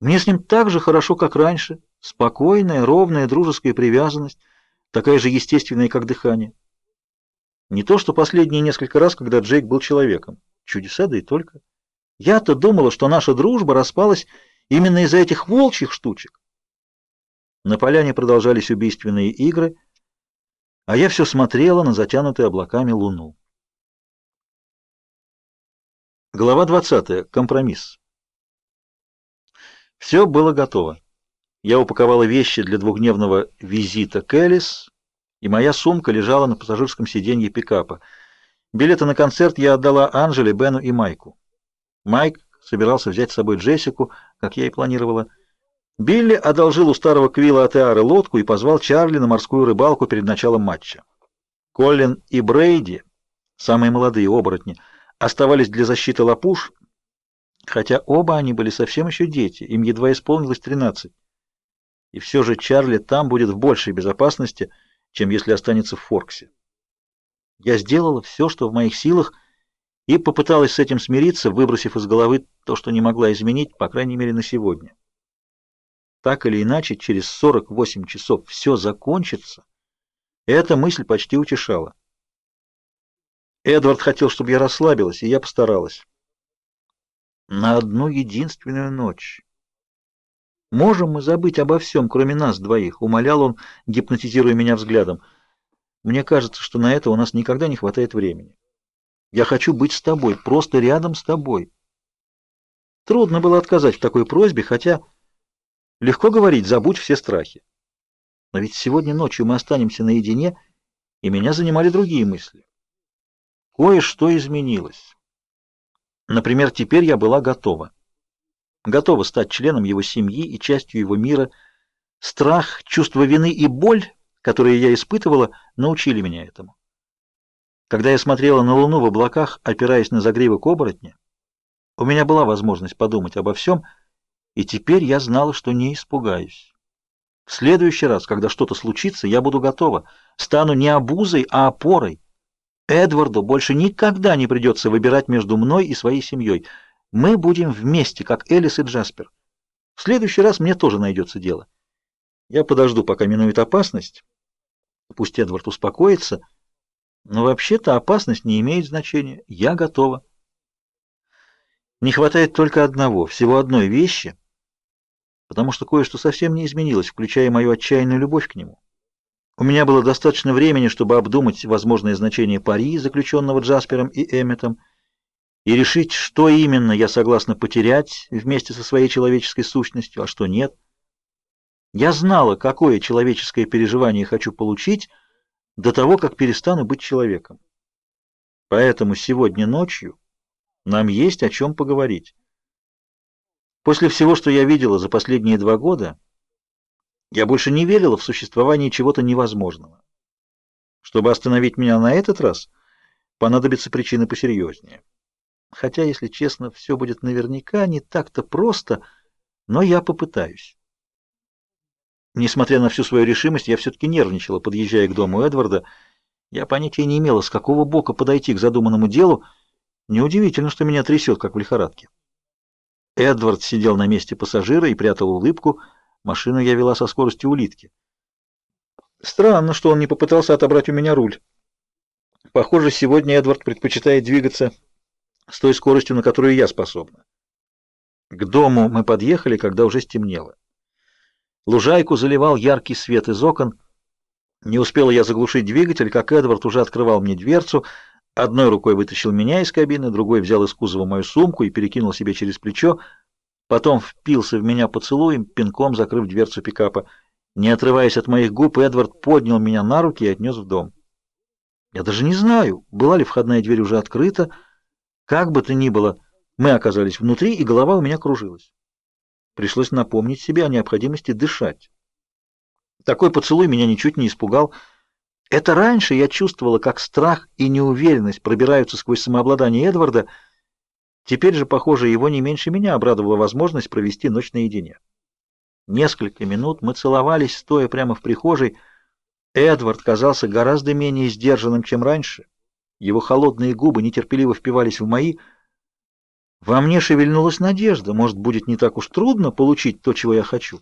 Мне с ним так же хорошо, как раньше. Спокойная, ровная, дружеская привязанность, такая же естественная, как дыхание. Не то, что последние несколько раз, когда Джейк был человеком. Чудеса, да и только. Я-то думала, что наша дружба распалась именно из-за этих волчьих штучек. На поляне продолжались убийственные игры, а я все смотрела на затянутую облаками луну. Глава 20. Компромисс. Все было готово. Я упаковала вещи для двухдневного визита к Элис, и моя сумка лежала на пассажирском сиденье пикапа. Билеты на концерт я отдала Анжеле, Бену и Майку. Майк собирался взять с собой Джессику, как я и планировала. Билли одолжил у старого Квилла Атеара лодку и позвал Чарли на морскую рыбалку перед началом матча. Коллин и Брейди, самые молодые оборотни, оставались для защиты лапуш, хотя оба они были совсем еще дети, им едва исполнилось тринадцать. И все же Чарли там будет в большей безопасности, чем если останется в Форксе. Я сделала все, что в моих силах, и попыталась с этим смириться, выбросив из головы то, что не могла изменить, по крайней мере, на сегодня. Так или иначе, через 48 часов все закончится. Эта мысль почти утешала. Эдвард хотел, чтобы я расслабилась, и я постаралась. На одну единственную ночь. Можем мы забыть обо всем, кроме нас двоих, умолял он, гипнотизируя меня взглядом. Мне кажется, что на это у нас никогда не хватает времени. Я хочу быть с тобой, просто рядом с тобой. Трудно было отказать в такой просьбе, хотя легко говорить: забудь все страхи. Но ведь сегодня ночью мы останемся наедине, и меня занимали другие мысли. Кое-что изменилось. Например, теперь я была готова. Готова стать членом его семьи и частью его мира. Страх, чувство вины и боль, которые я испытывала, научили меня этому. Когда я смотрела на луну в облаках, опираясь на загривок оборотня, у меня была возможность подумать обо всем, и теперь я знала, что не испугаюсь. В следующий раз, когда что-то случится, я буду готова, стану не обузой, а опорой. Эдварду больше никогда не придется выбирать между мной и своей семьей. Мы будем вместе, как Элис и Джаспер. В следующий раз мне тоже найдется дело. Я подожду, пока минует опасность. Пусть Эдвард успокоится. Но вообще-то опасность не имеет значения. Я готова. Не хватает только одного, всего одной вещи, потому что кое-что совсем не изменилось, включая мою отчаянную любовь к нему. У меня было достаточно времени, чтобы обдумать возможное значение пари, заключенного Джаспером и Эмметом, и решить, что именно я согласна потерять вместе со своей человеческой сущностью, а что нет. Я знала, какое человеческое переживание хочу получить до того, как перестану быть человеком. Поэтому сегодня ночью нам есть о чем поговорить. После всего, что я видела за последние два года, я больше не верила в существование чего-то невозможного. Чтобы остановить меня на этот раз, понадобится причина посерьезнее. Хотя, если честно, все будет наверняка не так-то просто, но я попытаюсь. Несмотря на всю свою решимость, я все-таки нервничала, подъезжая к дому Эдварда. Я понятия не имела, с какого бока подойти к задуманному делу. Неудивительно, что меня трясет, как в лихорадке. Эдвард сидел на месте пассажира и прятал улыбку, Машину я вела со скоростью улитки. Странно, что он не попытался отобрать у меня руль. Похоже, сегодня Эдвард предпочитает двигаться с той скоростью, на которую я способна. К дому мы подъехали, когда уже стемнело. Лужайку заливал яркий свет из окон. Не успела я заглушить двигатель, как Эдвард уже открывал мне дверцу, одной рукой вытащил меня из кабины, другой взял из кузова мою сумку и перекинул себе через плечо. Потом впился в меня поцелуем, пинком закрыв дверцу пикапа. Не отрываясь от моих губ, Эдвард поднял меня на руки и отнес в дом. Я даже не знаю, была ли входная дверь уже открыта. Как бы то ни было, мы оказались внутри, и голова у меня кружилась. Пришлось напомнить себе о необходимости дышать. Такой поцелуй меня ничуть не испугал. Это раньше я чувствовала, как страх и неуверенность пробираются сквозь самообладание Эдварда, Теперь же, похоже, его не меньше меня обрадовала возможность провести ночь наедине. Несколько минут мы целовались, стоя прямо в прихожей. Эдвард казался гораздо менее сдержанным, чем раньше. Его холодные губы нетерпеливо впивались в мои. Во мне шевельнулась надежда, может, будет не так уж трудно получить то, чего я хочу.